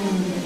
Amen.